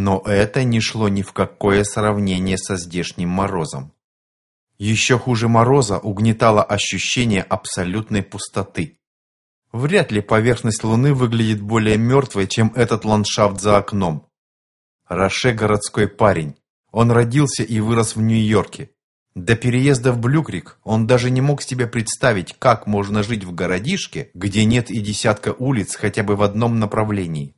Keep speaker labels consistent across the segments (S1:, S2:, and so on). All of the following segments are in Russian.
S1: Но это не шло ни в какое сравнение со здешним морозом. Еще хуже мороза угнетало ощущение абсолютной пустоты. Вряд ли поверхность Луны выглядит более мертвой, чем этот ландшафт за окном. Роше городской парень. Он родился и вырос в Нью-Йорке. До переезда в Блюкрик он даже не мог себе представить, как можно жить в городишке, где нет и десятка улиц хотя бы в одном направлении.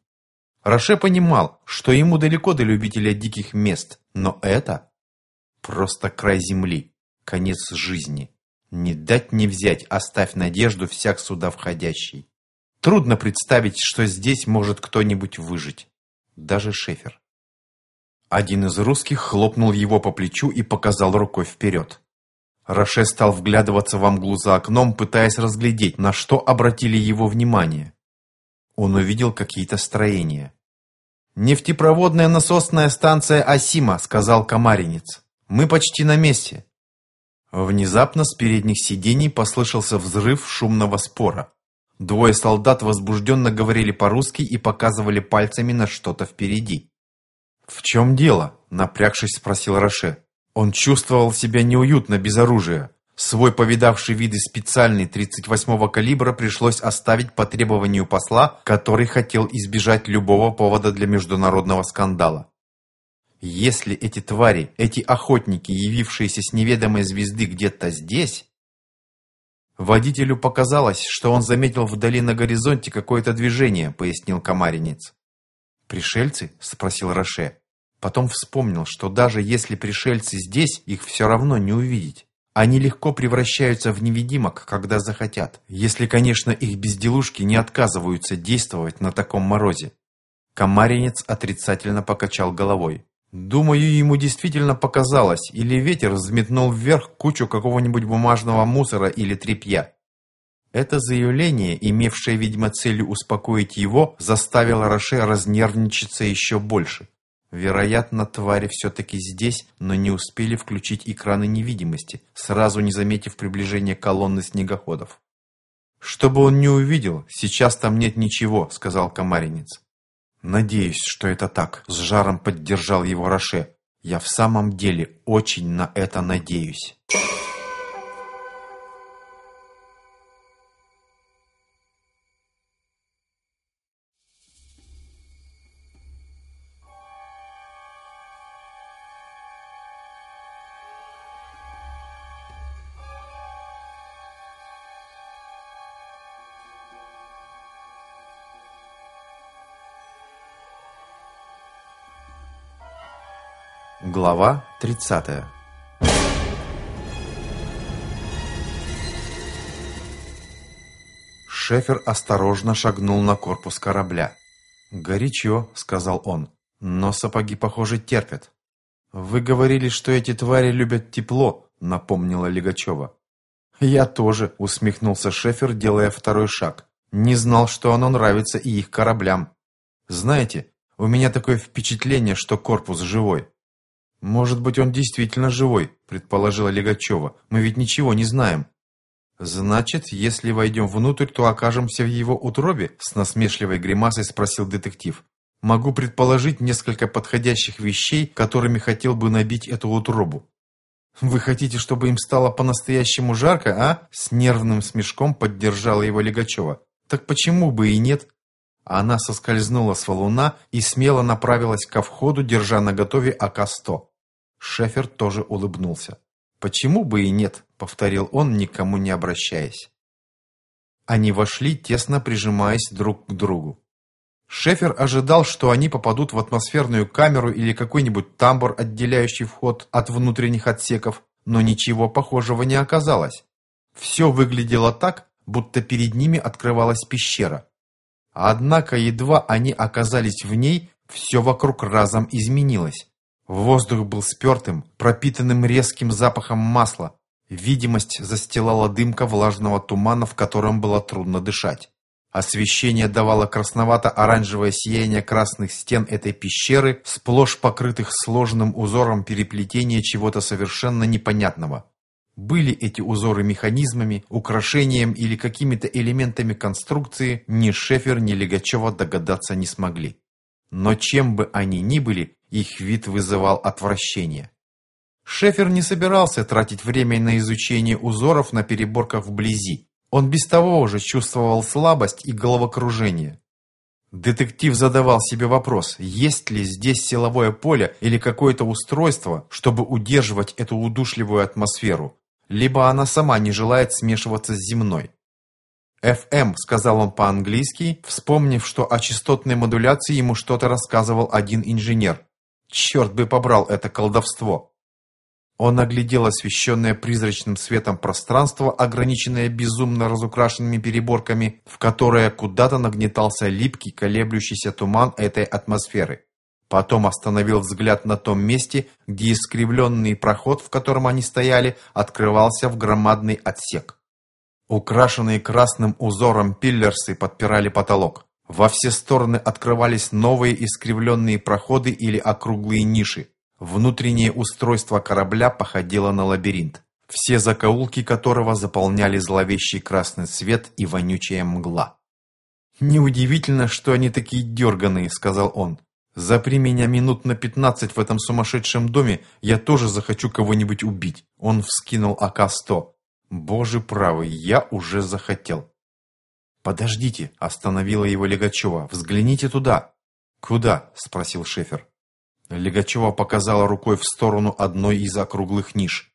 S1: Роше понимал, что ему далеко до любителя диких мест, но это просто край земли, конец жизни. Не дать не взять, оставь надежду всяк сюда входящий. Трудно представить, что здесь может кто-нибудь выжить. Даже Шефер. Один из русских хлопнул его по плечу и показал рукой вперед. Роше стал вглядываться в мглу за окном, пытаясь разглядеть, на что обратили его внимание. Он увидел какие-то строения. «Нефтепроводная насосная станция Асима», — сказал Комаринец. «Мы почти на месте». Внезапно с передних сидений послышался взрыв шумного спора. Двое солдат возбужденно говорили по-русски и показывали пальцами на что-то впереди. «В чем дело?» – напрягшись, спросил Роше. Он чувствовал себя неуютно без оружия. Свой повидавший виды специальный 38-го калибра пришлось оставить по требованию посла, который хотел избежать любого повода для международного скандала. Если эти твари, эти охотники, явившиеся с неведомой звезды где-то здесь... Водителю показалось, что он заметил вдали на горизонте какое-то движение, пояснил Комаринец. «Пришельцы?» – спросил Роше. Потом вспомнил, что даже если пришельцы здесь, их все равно не увидеть. Они легко превращаются в невидимок, когда захотят, если, конечно, их безделушки не отказываются действовать на таком морозе. Комаринец отрицательно покачал головой. Думаю, ему действительно показалось, или ветер взметнул вверх кучу какого-нибудь бумажного мусора или тряпья. Это заявление, имевшее, видимо, целью успокоить его, заставило Роше разнервничаться еще больше. Вероятно, твари все-таки здесь, но не успели включить экраны невидимости, сразу не заметив приближения колонны снегоходов. «Чтобы он не увидел, сейчас там нет ничего», — сказал Комаринец. «Надеюсь, что это так», — с жаром поддержал его Роше. «Я в самом деле очень на это надеюсь». Глава 30 Шефер осторожно шагнул на корпус корабля. «Горячо», — сказал он, — «но сапоги, похоже, терпят». «Вы говорили, что эти твари любят тепло», — напомнила Легачева. «Я тоже», — усмехнулся Шефер, делая второй шаг. «Не знал, что оно нравится и их кораблям. Знаете, у меня такое впечатление, что корпус живой». «Может быть, он действительно живой», – предположила Легачева. «Мы ведь ничего не знаем». «Значит, если войдем внутрь, то окажемся в его утробе?» – с насмешливой гримасой спросил детектив. «Могу предположить несколько подходящих вещей, которыми хотел бы набить эту утробу». «Вы хотите, чтобы им стало по-настоящему жарко, а?» С нервным смешком поддержала его Легачева. «Так почему бы и нет?» Она соскользнула с валуна и смело направилась ко входу, держа наготове АК-100. Шефер тоже улыбнулся. «Почему бы и нет?» — повторил он, никому не обращаясь. Они вошли, тесно прижимаясь друг к другу. Шефер ожидал, что они попадут в атмосферную камеру или какой-нибудь тамбур, отделяющий вход от внутренних отсеков, но ничего похожего не оказалось. Все выглядело так, будто перед ними открывалась пещера. Однако едва они оказались в ней, все вокруг разом изменилось. Воздух был спертым, пропитанным резким запахом масла. Видимость застилала дымка влажного тумана, в котором было трудно дышать. Освещение давало красновато-оранжевое сияние красных стен этой пещеры, сплошь покрытых сложным узором переплетения чего-то совершенно непонятного. Были эти узоры механизмами, украшением или какими-то элементами конструкции, ни Шефер, ни Легачева догадаться не смогли. Но чем бы они ни были, их вид вызывал отвращение. Шефер не собирался тратить время на изучение узоров на переборках вблизи. Он без того уже чувствовал слабость и головокружение. Детектив задавал себе вопрос, есть ли здесь силовое поле или какое-то устройство, чтобы удерживать эту удушливую атмосферу, либо она сама не желает смешиваться с земной. «ФМ», — сказал он по-английски, вспомнив, что о частотной модуляции ему что-то рассказывал один инженер. Черт бы побрал это колдовство! Он оглядел освещенное призрачным светом пространство, ограниченное безумно разукрашенными переборками, в которое куда-то нагнетался липкий, колеблющийся туман этой атмосферы. Потом остановил взгляд на том месте, где искривленный проход, в котором они стояли, открывался в громадный отсек. Украшенные красным узором пиллерсы подпирали потолок. Во все стороны открывались новые искривленные проходы или округлые ниши. Внутреннее устройство корабля походило на лабиринт, все закоулки которого заполняли зловещий красный свет и вонючая мгла. «Неудивительно, что они такие дерганые», — сказал он. «Запри меня минут на пятнадцать в этом сумасшедшем доме, я тоже захочу кого-нибудь убить». Он вскинул АК-100. «Боже правый, я уже захотел». «Подождите», — остановила его Легачева. «Взгляните туда». «Куда?» — спросил Шефер. Легачева показала рукой в сторону одной из округлых ниш.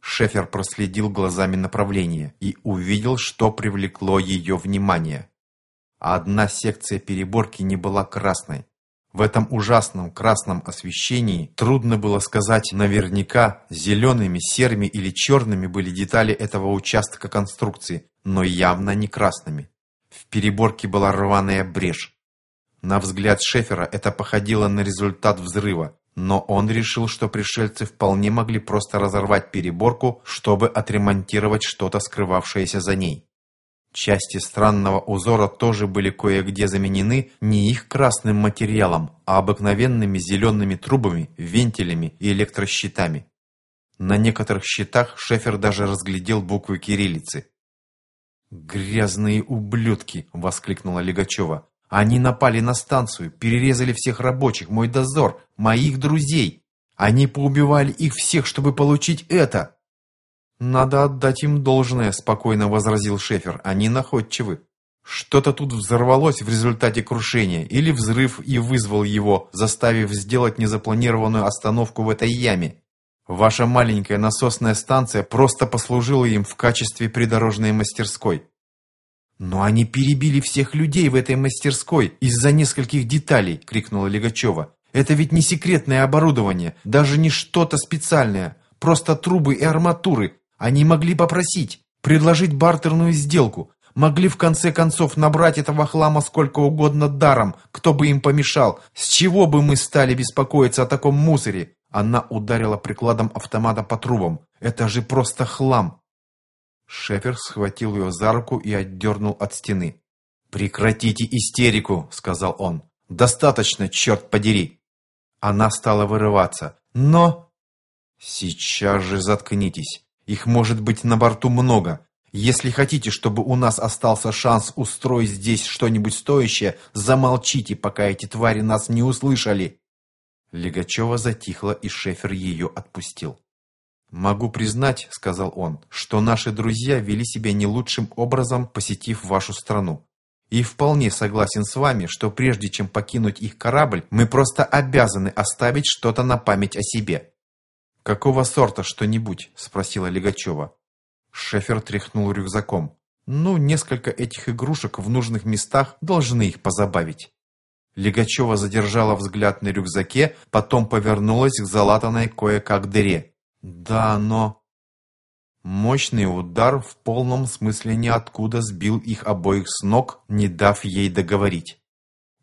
S1: Шефер проследил глазами направление и увидел, что привлекло ее внимание. Одна секция переборки не была красной. В этом ужасном красном освещении трудно было сказать наверняка, зелеными, серыми или черными были детали этого участка конструкции, но явно не красными. В переборке была рваная брешь. На взгляд Шефера это походило на результат взрыва, но он решил, что пришельцы вполне могли просто разорвать переборку, чтобы отремонтировать что-то, скрывавшееся за ней. Части странного узора тоже были кое-где заменены не их красным материалом, а обыкновенными зелеными трубами, вентилями и электрощитами. На некоторых щитах Шефер даже разглядел буквы кириллицы. «Грязные ублюдки!» — воскликнула Легачева. Они напали на станцию, перерезали всех рабочих, мой дозор, моих друзей. Они поубивали их всех, чтобы получить это. Надо отдать им должное, спокойно возразил Шефер. Они находчивы. Что-то тут взорвалось в результате крушения, или взрыв и вызвал его, заставив сделать незапланированную остановку в этой яме. Ваша маленькая насосная станция просто послужила им в качестве придорожной мастерской. «Но они перебили всех людей в этой мастерской из-за нескольких деталей!» — крикнула Легачева. «Это ведь не секретное оборудование, даже не что-то специальное, просто трубы и арматуры. Они могли попросить, предложить бартерную сделку, могли в конце концов набрать этого хлама сколько угодно даром, кто бы им помешал. С чего бы мы стали беспокоиться о таком мусоре?» Она ударила прикладом автомата по трубам. «Это же просто хлам!» Шефер схватил ее за руку и отдернул от стены. «Прекратите истерику!» — сказал он. «Достаточно, черт подери!» Она стала вырываться. «Но...» «Сейчас же заткнитесь. Их может быть на борту много. Если хотите, чтобы у нас остался шанс устроить здесь что-нибудь стоящее, замолчите, пока эти твари нас не услышали!» Легачева затихла, и Шефер ее отпустил. «Могу признать, — сказал он, — что наши друзья вели себя не лучшим образом, посетив вашу страну. И вполне согласен с вами, что прежде чем покинуть их корабль, мы просто обязаны оставить что-то на память о себе». «Какого сорта что-нибудь?» — спросила Легачева. Шефер тряхнул рюкзаком. «Ну, несколько этих игрушек в нужных местах должны их позабавить». Легачева задержала взгляд на рюкзаке, потом повернулась к залатанной кое-как дыре. Да, но... Мощный удар в полном смысле ниоткуда сбил их обоих с ног, не дав ей договорить.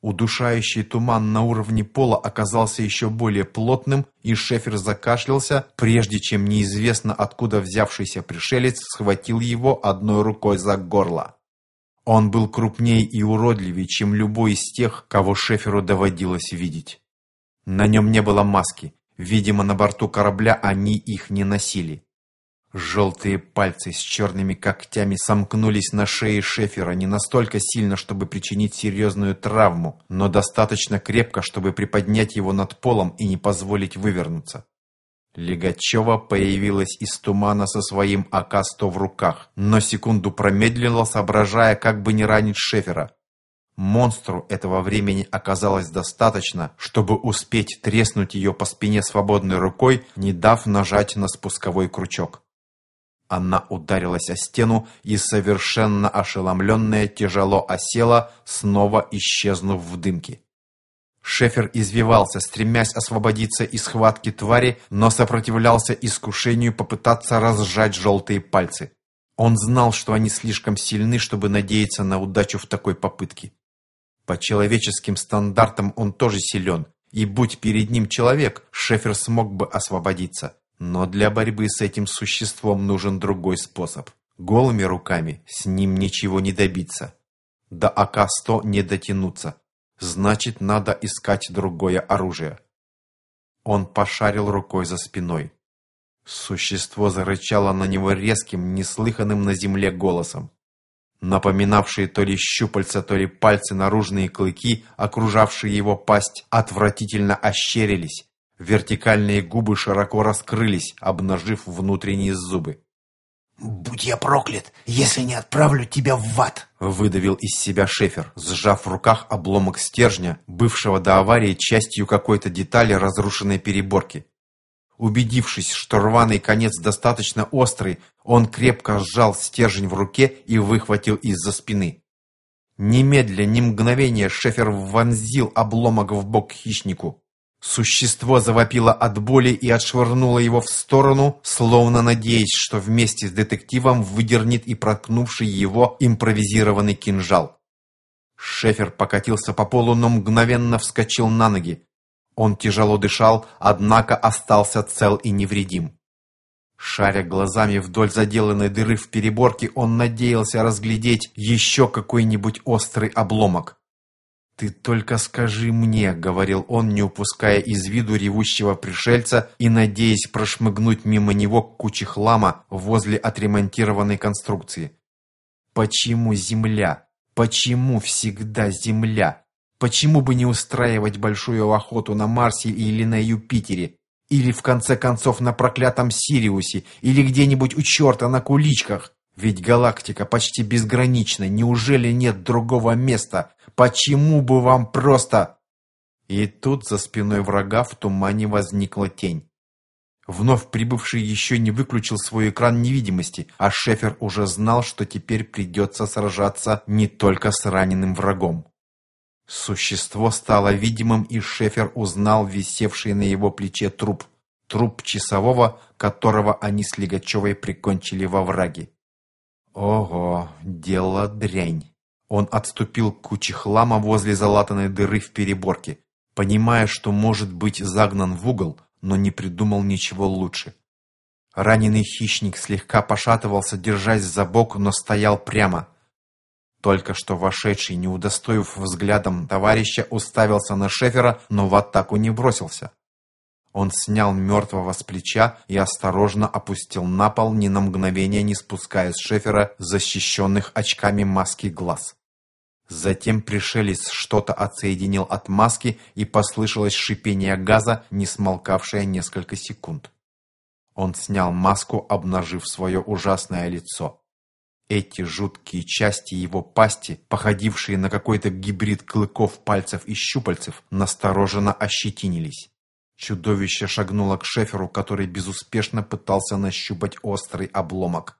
S1: Удушающий туман на уровне пола оказался еще более плотным, и Шефер закашлялся, прежде чем неизвестно откуда взявшийся пришелец схватил его одной рукой за горло. Он был крупнее и уродливее, чем любой из тех, кого Шеферу доводилось видеть. На нем не было маски, Видимо, на борту корабля они их не носили. Желтые пальцы с черными когтями сомкнулись на шее Шефера не настолько сильно, чтобы причинить серьезную травму, но достаточно крепко, чтобы приподнять его над полом и не позволить вывернуться. Легачева появилась из тумана со своим АК-100 в руках, но секунду промедлила, соображая, как бы не ранить Шефера. Монстру этого времени оказалось достаточно, чтобы успеть треснуть ее по спине свободной рукой, не дав нажать на спусковой крючок. Она ударилась о стену и, совершенно ошеломленная, тяжело осела, снова исчезнув в дымке. Шефер извивался, стремясь освободиться из схватки твари, но сопротивлялся искушению попытаться разжать желтые пальцы. Он знал, что они слишком сильны, чтобы надеяться на удачу в такой попытке. По человеческим стандартам он тоже силен, и будь перед ним человек, Шефер смог бы освободиться. Но для борьбы с этим существом нужен другой способ. Голыми руками с ним ничего не добиться. До АК-100 не дотянуться. Значит, надо искать другое оружие. Он пошарил рукой за спиной. Существо зарычало на него резким, неслыханным на земле голосом. Напоминавшие то ли щупальца, то ли пальцы наружные клыки, окружавшие его пасть, отвратительно ощерились, Вертикальные губы широко раскрылись, обнажив внутренние зубы.
S2: «Будь я проклят, если не отправлю тебя в ад!»
S1: Выдавил из себя Шефер, сжав в руках обломок стержня, бывшего до аварии частью какой-то детали разрушенной переборки. Убедившись, что рваный конец достаточно острый, он крепко сжал стержень в руке и выхватил из-за спины. Немедля, ни мгновения Шефер вонзил обломок в бок хищнику. Существо завопило от боли и отшвырнуло его в сторону, словно надеясь, что вместе с детективом выдернет и проткнувший его импровизированный кинжал. Шефер покатился по полу, но мгновенно вскочил на ноги. Он тяжело дышал, однако остался цел и невредим. Шаря глазами вдоль заделанной дыры в переборке, он надеялся разглядеть еще какой-нибудь острый обломок. «Ты только скажи мне», — говорил он, не упуская из виду ревущего пришельца и надеясь прошмыгнуть мимо него к куче хлама возле отремонтированной конструкции. «Почему Земля? Почему всегда Земля? Почему бы не устраивать большую охоту на Марсе или на Юпитере? Или, в конце концов, на проклятом Сириусе? Или где-нибудь у черта на куличках?» Ведь галактика почти безгранична. Неужели нет другого места? Почему бы вам просто... И тут за спиной врага в тумане возникла тень. Вновь прибывший еще не выключил свой экран невидимости, а Шефер уже знал, что теперь придется сражаться не только с раненым врагом. Существо стало видимым, и Шефер узнал висевший на его плече труп. Труп часового, которого они с Лигачевой прикончили во враге. Ого, дело дрянь. Он отступил к куче хлама возле залатанной дыры в переборке, понимая, что может быть загнан в угол, но не придумал ничего лучше. Раненый хищник слегка пошатывался, держась за бок, но стоял прямо. Только что вошедший, не удостоив взглядом товарища, уставился на Шефера, но в атаку не бросился. Он снял мертвого с плеча и осторожно опустил на пол, ни на мгновение не спуская с Шефера защищенных очками маски глаз. Затем пришелец что-то отсоединил от маски и послышалось шипение газа, не смолкавшее несколько секунд. Он снял маску, обнажив свое ужасное лицо. Эти жуткие части его пасти, походившие на какой-то гибрид клыков, пальцев и щупальцев, настороженно ощетинились. Чудовище шагнуло к Шеферу, который безуспешно пытался нащупать острый обломок.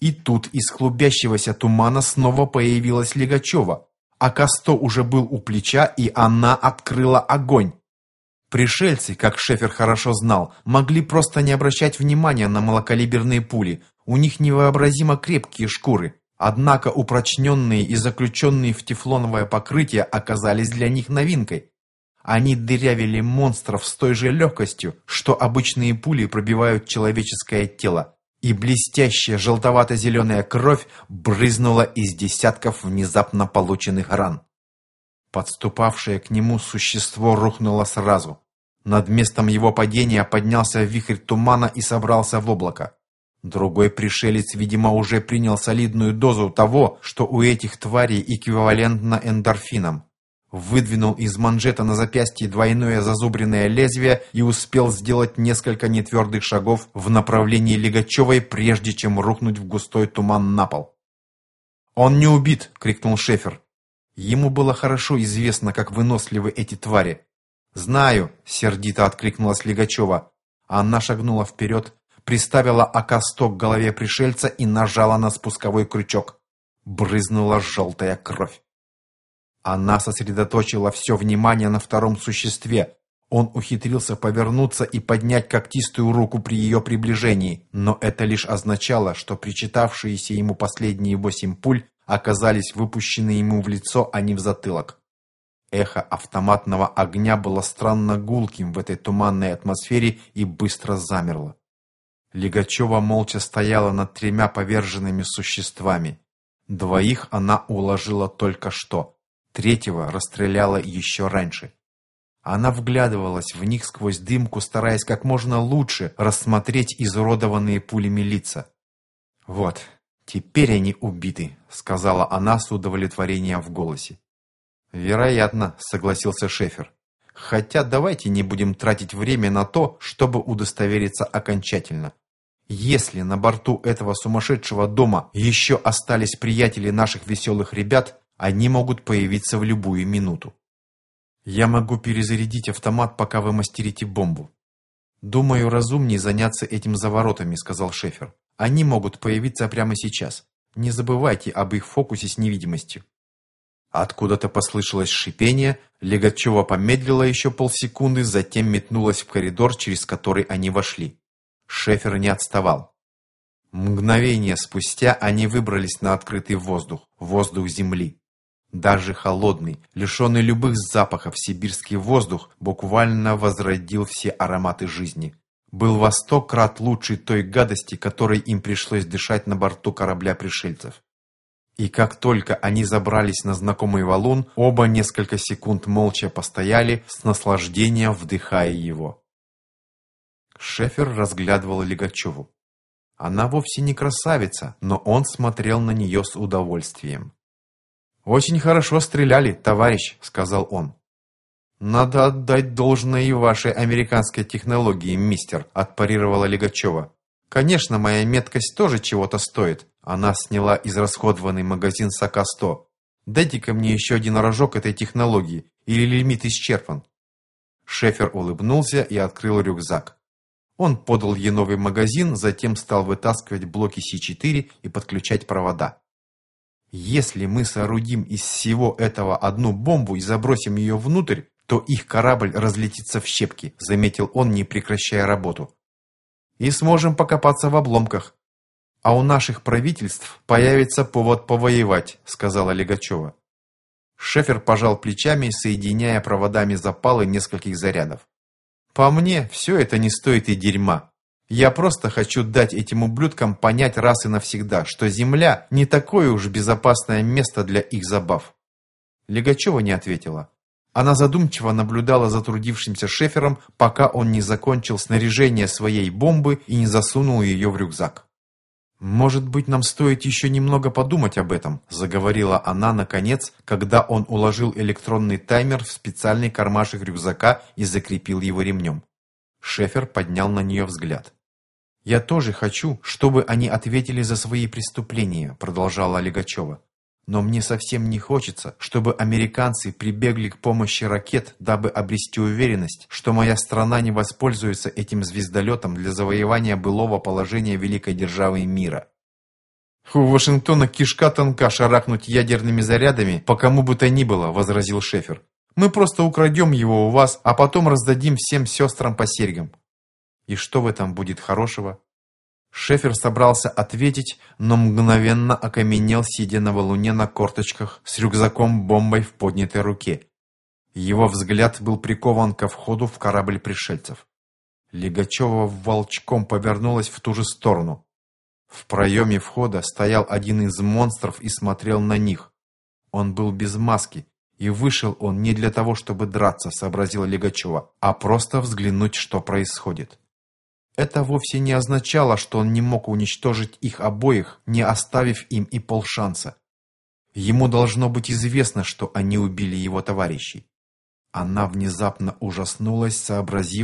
S1: И тут из клубящегося тумана снова появилась Легачева. А Косто уже был у плеча, и она открыла огонь. Пришельцы, как Шефер хорошо знал, могли просто не обращать внимания на малокалиберные пули. У них невообразимо крепкие шкуры. Однако упрочненные и заключенные в тефлоновое покрытие оказались для них новинкой. Они дырявили монстров с той же легкостью, что обычные пули пробивают человеческое тело, и блестящая желтовато-зеленая кровь брызнула из десятков внезапно полученных ран. Подступавшее к нему существо рухнуло сразу. Над местом его падения поднялся вихрь тумана и собрался в облако. Другой пришелец, видимо, уже принял солидную дозу того, что у этих тварей эквивалентно эндорфинам. Выдвинул из манжета на запястье двойное зазубренное лезвие и успел сделать несколько нетвердых шагов в направлении Легачевой, прежде чем рухнуть в густой туман на пол. «Он не убит!» — крикнул Шефер. Ему было хорошо известно, как выносливы эти твари. «Знаю!» — сердито откликнулась Легачева. Она шагнула вперед, приставила АК-100 к голове пришельца и нажала на спусковой крючок. Брызнула желтая кровь. Она сосредоточила все внимание на втором существе. Он ухитрился повернуться и поднять когтистую руку при ее приближении, но это лишь означало, что причитавшиеся ему последние восемь пуль оказались выпущены ему в лицо, а не в затылок. Эхо автоматного огня было странно гулким в этой туманной атмосфере и быстро замерло. Лигачева молча стояла над тремя поверженными существами. Двоих она уложила только что, третьего расстреляла еще раньше. Она вглядывалась в них сквозь дымку, стараясь как можно лучше рассмотреть изуродованные пулями лица. «Вот, теперь они убиты», — сказала она с удовлетворением в голосе. «Вероятно», — согласился Шефер. «Хотя давайте не будем тратить время на то, чтобы удостовериться окончательно. Если на борту этого сумасшедшего дома еще остались приятели наших веселых ребят, они могут появиться в любую минуту. Я могу перезарядить автомат, пока вы мастерите бомбу. Думаю, разумнее заняться этим заворотами, сказал Шефер. Они могут появиться прямо сейчас. Не забывайте об их фокусе с невидимостью. Откуда-то послышалось шипение, Легачева помедлила еще полсекунды, затем метнулась в коридор, через который они вошли. Шефер не отставал. Мгновение спустя они выбрались на открытый воздух, воздух земли. Даже холодный, лишенный любых запахов сибирский воздух буквально возродил все ароматы жизни. Был во сто крат лучше той гадости, которой им пришлось дышать на борту корабля пришельцев. И как только они забрались на знакомый валун, оба несколько секунд молча постояли, с наслаждением вдыхая его. Шефер разглядывал Легачеву. Она вовсе не красавица, но он смотрел на нее с удовольствием. «Очень хорошо стреляли, товарищ», — сказал он. «Надо отдать должное и вашей американской технологии, мистер», — отпарировала Легачева. «Конечно, моя меткость тоже чего-то стоит». Она сняла израсходованный магазин САКа-100. «Дайте-ка мне еще один рожок этой технологии, или лимит исчерпан». Шефер улыбнулся и открыл рюкзак. Он подал ей новый магазин, затем стал вытаскивать блоки С4 и подключать провода. Если мы соорудим из всего этого одну бомбу и забросим ее внутрь, то их корабль разлетится в щепки, заметил он, не прекращая работу. И сможем покопаться в обломках. А у наших правительств появится повод повоевать, сказала Легачева. Шефер пожал плечами, соединяя проводами запалы нескольких зарядов. По мне, все это не стоит и дерьма. Я просто хочу дать этим ублюдкам понять раз и навсегда, что Земля не такое уж безопасное место для их забав. Легачева не ответила. Она задумчиво наблюдала за трудившимся шефером, пока он не закончил снаряжение своей бомбы и не засунул ее в рюкзак. «Может быть, нам стоит еще немного подумать об этом», заговорила она наконец, когда он уложил электронный таймер в специальный кармашек рюкзака и закрепил его ремнем. Шефер поднял на нее взгляд. «Я тоже хочу, чтобы они ответили за свои преступления», продолжала Легачева. Но мне совсем не хочется, чтобы американцы прибегли к помощи ракет, дабы обрести уверенность, что моя страна не воспользуется этим звездолетом для завоевания былого положения великой державы мира. «У Вашингтона кишка тонка шарахнуть ядерными зарядами по кому бы то ни было», — возразил Шефер. «Мы просто украдем его у вас, а потом раздадим всем сестрам по серьгам». «И что в этом будет хорошего?» Шефер собрался ответить, но мгновенно окаменел, сидя на валуне на корточках с рюкзаком-бомбой в поднятой руке. Его взгляд был прикован ко входу в корабль пришельцев. Легачева волчком повернулась в ту же сторону. В проеме входа стоял один из монстров и смотрел на них. Он был без маски, и вышел он не для того, чтобы драться, сообразила Легачева, а просто взглянуть, что происходит. Это вовсе не означало, что он не мог уничтожить их обоих, не оставив им и полшанса. Ему должно быть известно, что они убили его товарищей. Она внезапно ужаснулась, сообразив,